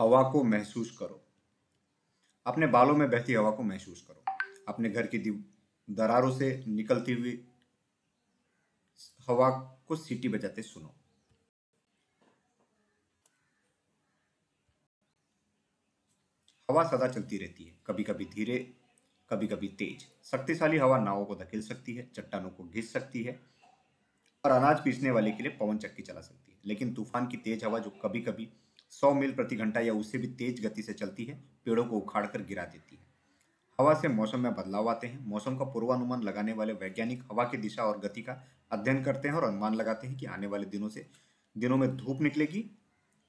हवा को महसूस करो। अपने बालों में बहती हवा को महसूस करो। अपने घर की दरारों से निकलती हुई हवा को सीटी बजाते सुनो। हवा सदा चलती रहती है कभी कभी धीरे कभी कभी तेज। शक्तिशाली हवा नावों को धकेल सकती है, चट्टानों को घिस सकती है और अनाज पीसने वाले के लिए पवन चक्की चला सकती है। लेकिन तूफ़ान की तेज हवा जो कभी कभी सौ मील प्रति घंटा या उससे भी तेज गति से चलती है, पेड़ों को उखाड़ कर गिरा देती है। हवा से मौसम में बदलाव आते हैं। मौसम का पूर्वानुमान लगाने वाले वैज्ञानिक हवा की दिशा और गति का अध्ययन करते हैं और अनुमान लगाते हैं कि आने वाले दिनों से, दिनों में धूप निकलेगी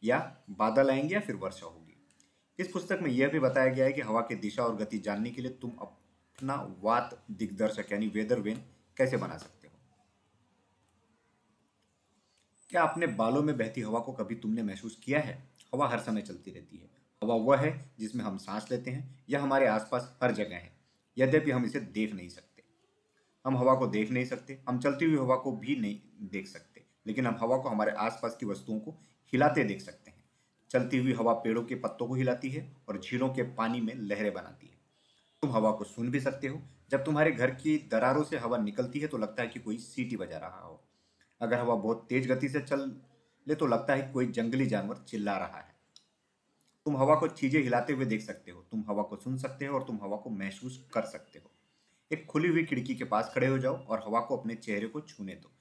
या बादल आएँगे या फिर वर्षा होगी। इस पुस्तक में यह भी बताया गया है कि हवा की दिशा और गति जानने के लिए तुम अपना वात दिग्दर्शक यानी वेदर वेन कैसे बना सकते हो क्या अपने बालों में बहती हवा को कभी तुमने महसूस किया है? हवा हर समय चलती रहती है। हवा वह है जिसमें हम सांस लेते हैं यह हमारे आसपास हर जगह है। यद्यपि हम इसे देख नहीं सकते। हम हवा को देख नहीं सकते, हम चलती हुई हवा को भी नहीं देख सकते, लेकिन हम हवा को हमारे आसपास की वस्तुओं को हिलाते देख सकते हैं। चलती हुई हवा पेड़ों के पत्तों को हिलाती है और झीलों के पानी में लहरें बनाती है। तुम हवा को सुन भी सकते हो। जब तुम्हारे घर की दरारों से हवा निकलती है तो लगता है कि कोई सीटी बजा रहा हो। अगर हवा बहुत तेज गति से चल ले तो लगता है कोई जंगली जानवर चिल्ला रहा है। तुम हवा को चीज़ें हिलाते हुए देख सकते हो, तुम हवा को सुन सकते हो और तुम हवा को महसूस कर सकते हो। एक खुली हुई खिड़की के पास खड़े हो जाओ और हवा को अपने चेहरे को छूने दो।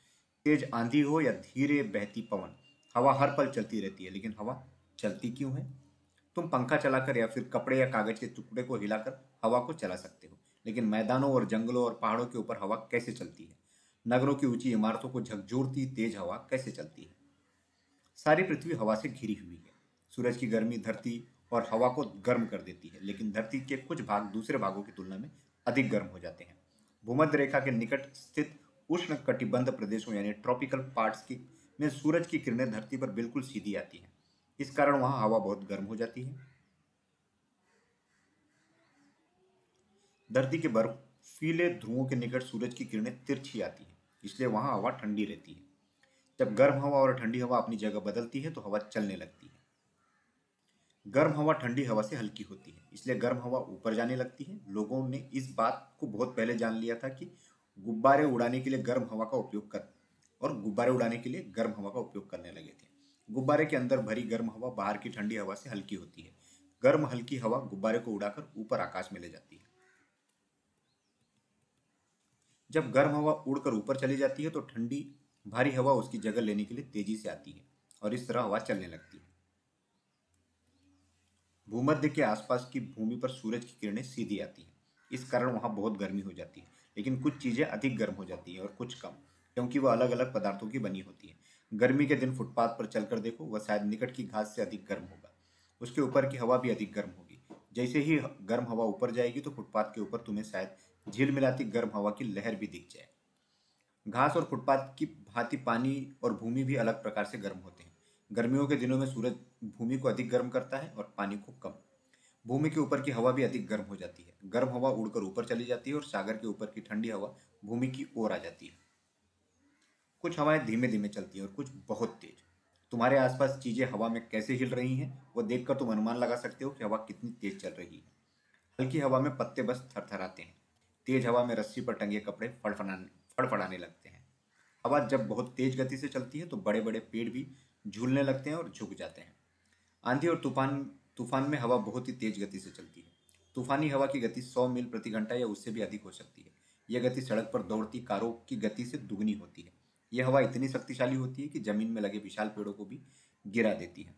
तेज आंधी हो या धीरे बहती पवन, हवा हर पल चलती रहती है, लेकिन हवा चलती क्यों है? तुम पंखा चलाकर या फिर कपड़े या कागज़ के टुकड़े को हिलाकर हवा को चला सकते हो, लेकिन मैदानों और जंगलों और पहाड़ों के ऊपर हवा कैसे चलती है? नगरों की ऊँची इमारतों को झकझोरती तेज हवा कैसे चलती है? सारी पृथ्वी हवा से घिरी हुई है। सूरज की गर्मी धरती और हवा को गर्म कर देती है, लेकिन धरती के कुछ भाग दूसरे भागों की तुलना में अधिक गर्म हो जाते हैं। भूमध्य रेखा के निकट स्थित उष्ण कटिबंध प्रदेशों यानी ट्रॉपिकल पार्ट्स की, में सूरज की किरणें धरती पर बिल्कुल सीधी आती हैं। इस कारण वहाँ हवा बहुत गर्म हो जाती है। धरती के बर्फीले ध्रुवों के निकट सूरज की किरणें तिरछी आती हैं, इसलिए वहाँ हवा ठंडी रहती है। जब गर्म हवा और ठंडी हवा अपनी जगह बदलती है तो हवा चलने लगती है। गर्म हवा ठंडी हवा से हल्की होती है, इसलिए गर्म हवा ऊपर जाने लगती है। लोगों ने इस बात को बहुत पहले जान लिया था कि गुब्बारे उड़ाने के लिए गर्म हवा का उपयोग कर और गुब्बारे उड़ाने के लिए गर्म हवा का उपयोग करने लगे थे। गुब्बारे के अंदर भरी गर्म हवा बाहर की ठंडी हवा से हल्की होती है। गर्म हल्की हवा गुब्बारे को उड़ाकर ऊपर आकाश में ले जाती है। जब गर्म हवा उड़कर ऊपर चली जाती है तो ठंडी, भारी हवा उसकी जगह लेने के लिए तेज़ी से आती है और इस तरह हवा चलने लगती है। भूमध्य के आसपास की भूमि पर सूरज की किरणें सीधी आती हैं। इस कारण वहाँ बहुत गर्मी हो जाती है, लेकिन कुछ चीज़ें अधिक गर्म हो जाती हैं और कुछ कम, क्योंकि वह अलग अलग पदार्थों की बनी होती है। गर्मी के दिन फुटपाथ पर चलकर देखो, वह शायद निकट की घास से अधिक गर्म होगा। उसके ऊपर की हवा भी अधिक गर्म होगी। जैसे ही गर्म हवा ऊपर जाएगी तो फुटपाथ के ऊपर तुम्हें शायद झील मिलाती गर्म हवा की लहर भी दिख जाए। घास और फुटपाथ की भांति पानी और भूमि भी अलग प्रकार से गर्म होते हैं। गर्मियों के दिनों में सूरज भूमि को अधिक गर्म करता है और पानी को कम। भूमि के ऊपर की हवा भी अधिक गर्म हो जाती है। गर्म हवा उड़कर ऊपर चली जाती है और सागर के ऊपर की ठंडी हवा भूमि की ओर आ जाती है। कुछ हवाएँ धीमे धीमे चलती हैं और कुछ बहुत तेज। तुम्हारे आसपास चीज़ें हवा में कैसे हिल रही हैं, वो देखकर तुम अनुमान लगा सकते हो कि हवा कितनी तेज चल रही है। हल्की हवा में पत्ते बस थरथराते हैं। तेज हवा में रस्सी पर टंगे कपड़े फड़फड़ाने फड़फड़ाने लगते हैं। हवा जब बहुत तेज गति से चलती है तो बड़े बड़े पेड़ भी झूलने लगते हैं और झुक जाते हैं। आंधी और तूफ़ान तूफ़ान में हवा बहुत ही तेज गति से चलती है। तूफानी हवा की गति सौ मील प्रति घंटा या उससे भी अधिक हो सकती है। यह गति सड़क पर दौड़ती कारों की गति से दुगनी होती है। यह हवा इतनी शक्तिशाली होती है कि ज़मीन में लगे विशाल पेड़ों को भी गिरा देती है।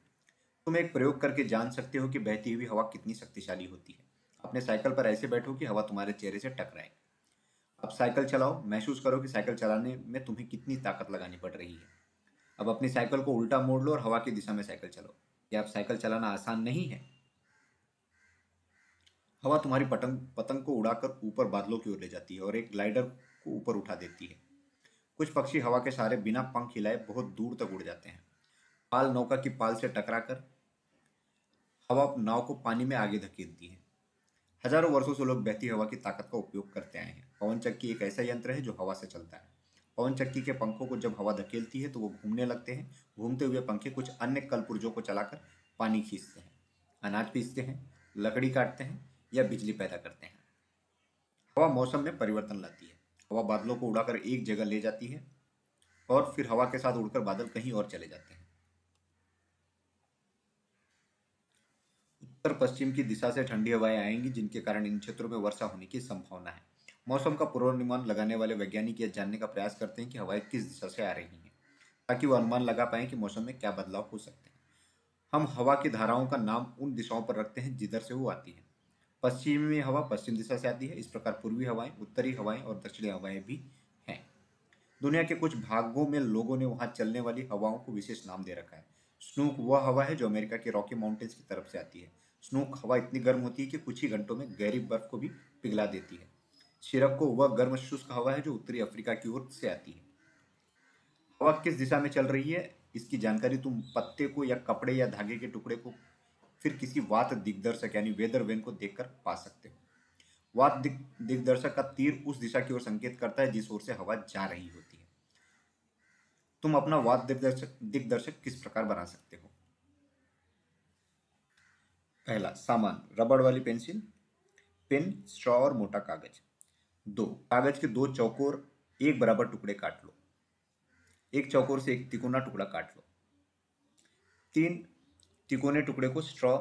तुम एक प्रयोग करके जान सकते हो कि बहती हुई हवा कितनी शक्तिशाली होती है। अपने साइकिल पर ऐसे बैठो कि हवा तुम्हारे चेहरे से टकराए। अब साइकिल चलाओ, महसूस करो कि साइकिल चलाने में तुम्हें कितनी ताकत लगानी पड़ रही है। अब अपनी साइकिल को उल्टा मोड़ लो और हवा की दिशा में साइकिल चलो क्या अब साइकिल चलाना आसान नहीं है? हवा तुम्हारी पतंग पतंग को उड़ाकर ऊपर बादलों की ओर ले जाती है और एक ग्लाइडर को ऊपर उठा देती है। कुछ पक्षी हवा के सहारे बिना पंख हिलाए बहुत दूर तक उड़ जाते हैं। पाल नौका की पाल से टकराकर हवा नाव को पानी में आगे धकेलती है। हज़ारों वर्षों से लोग बहती हवा की ताकत का उपयोग करते आए हैं। पवन चक्की एक ऐसा यंत्र है जो हवा से चलता है। पवन चक्की के पंखों को जब हवा धकेलती है तो वो घूमने लगते हैं। घूमते हुए पंखे कुछ अन्य कल पुर्जों को चलाकर पानी खींचते हैं, अनाज पीसते हैं, लकड़ी काटते हैं या बिजली पैदा करते हैं। हवा मौसम में परिवर्तन लाती है। हवा बादलों को उड़ाकर एक जगह ले जाती है और फिर हवा के साथ उड़कर बादल कहीं और चले जाते हैं। उत्तर पश्चिम की दिशा से ठंडी हवाएँ आएँगी, जिनके कारण इन क्षेत्रों में वर्षा होने की संभावना है। मौसम का पूर्वानुमान लगाने वाले वैज्ञानिक यह जानने का प्रयास करते हैं कि हवाएँ किस दिशा से आ रही हैं, ताकि वो अनुमान लगा पाएँ कि मौसम में क्या बदलाव हो सकते हैं। हम हवा की धाराओं का नाम उन दिशाओं पर रखते हैं जिधर से वो आती है। पश्चिमी हवा पश्चिम दिशा से आती है, इस प्रकार पूर्वी हवाएँ, उत्तरी हवाएँ और दक्षिणी हवाएँ भी हैं। दुनिया के कुछ भागों में लोगों ने वहाँ चलने वाली हवाओं को विशेष नाम दे रखा है। स्नूक वह हवा है जो अमेरिका के रॉकी माउंटेन्स की तरफ़ से आती है। स्नूक हवा इतनी गर्म होती है कि कुछ ही घंटों में गहरी बर्फ़ को भी पिघला देती है। शिरक को वह गर्म शुष्क हवा है जो उत्तरी अफ्रीका की ओर से आती है। हवा किस दिशा में चल रही है? इसकी जानकारी तुम पत्ते को या कपड़े या धागे के टुकड़े को, फिर किसी वात दिग्दर्शक यानी वेदर वेन को देखकर पा सकते हो। वात दिग, दिग्दर्शक का तीर उस दिशा की ओर संकेत करता है जिस ओर से हवा जा रही होती है। तुम अपना वात दिग्दर्शक दिग्दर्शक किस प्रकार बना सकते हो? पहला, सामान, रबड़ वाली पेंसिल, पेन, स्ट्रॉ और मोटा कागज़। दो, कागज़ के दो चौकोर एक बराबर टुकड़े काट लो। एक चौकोर से एक तिकोना टुकड़ा काट लो। तीन, तिकोने टुकड़े को स्ट्रॉ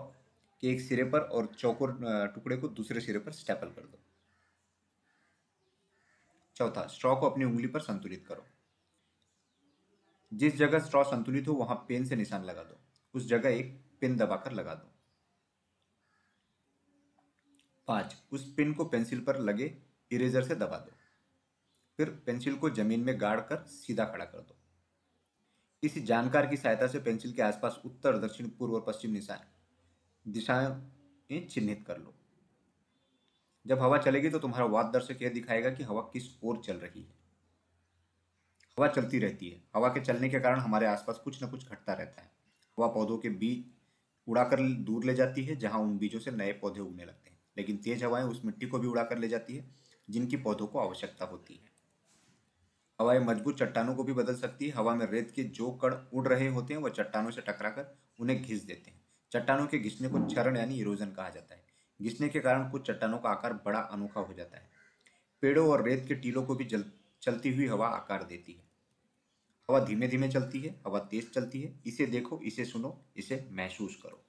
के एक सिरे पर और चौकोर टुकड़े को दूसरे सिरे पर स्टेपल कर दो। चौथा, स्ट्रॉ को अपनी उंगली पर संतुलित करो। जिस जगह स्ट्रॉ संतुलित हो, वहाँ पेन से निशान लगा दो। उस जगह एक पेन दबाकर लगा दो। पाँच उस पिन को पेंसिल पर लगे इरेजर से दबा दो। फिर पेंसिल को ज़मीन में गाड़ कर सीधा खड़ा कर दो। किसी जानकार की सहायता से पेंसिल के आसपास उत्तर, दक्षिण, पूर्व और पश्चिम निशान, दिशाएँ चिन्हित कर लो। जब हवा चलेगी तो तुम्हारा वाद दर्शक यह दिखाएगा कि हवा किस ओर चल रही है। हवा चलती रहती है। हवा के चलने के कारण हमारे आसपास कुछ न कुछ घटता रहता है। हवा पौधों के बीज उड़ाकर दूर ले जाती है, जहाँ उन बीजों से नए पौधे उगने लगते हैं। लेकिन तेज हवाएँ उस मिट्टी को भी उड़ाकर ले जाती है, जिनकी पौधों को आवश्यकता होती है। हवाएँ मज़बूत चट्टानों को भी बदल सकती है। हवा में रेत के जो कण उड़ रहे होते हैं वह चट्टानों से टकराकर उन्हें घिस देते हैं। चट्टानों के घिसने को क्षरण यानी इरोजन कहा जाता है। घिसने के कारण कुछ चट्टानों का आकार बड़ा अनोखा हो जाता है। पेड़ों और रेत के टीलों को भी जल, चलती हुई हवा आकार देती है। हवा धीमे धीमे चलती है, हवा तेज चलती है। इसे देखो, इसे सुनो, इसे महसूस करो।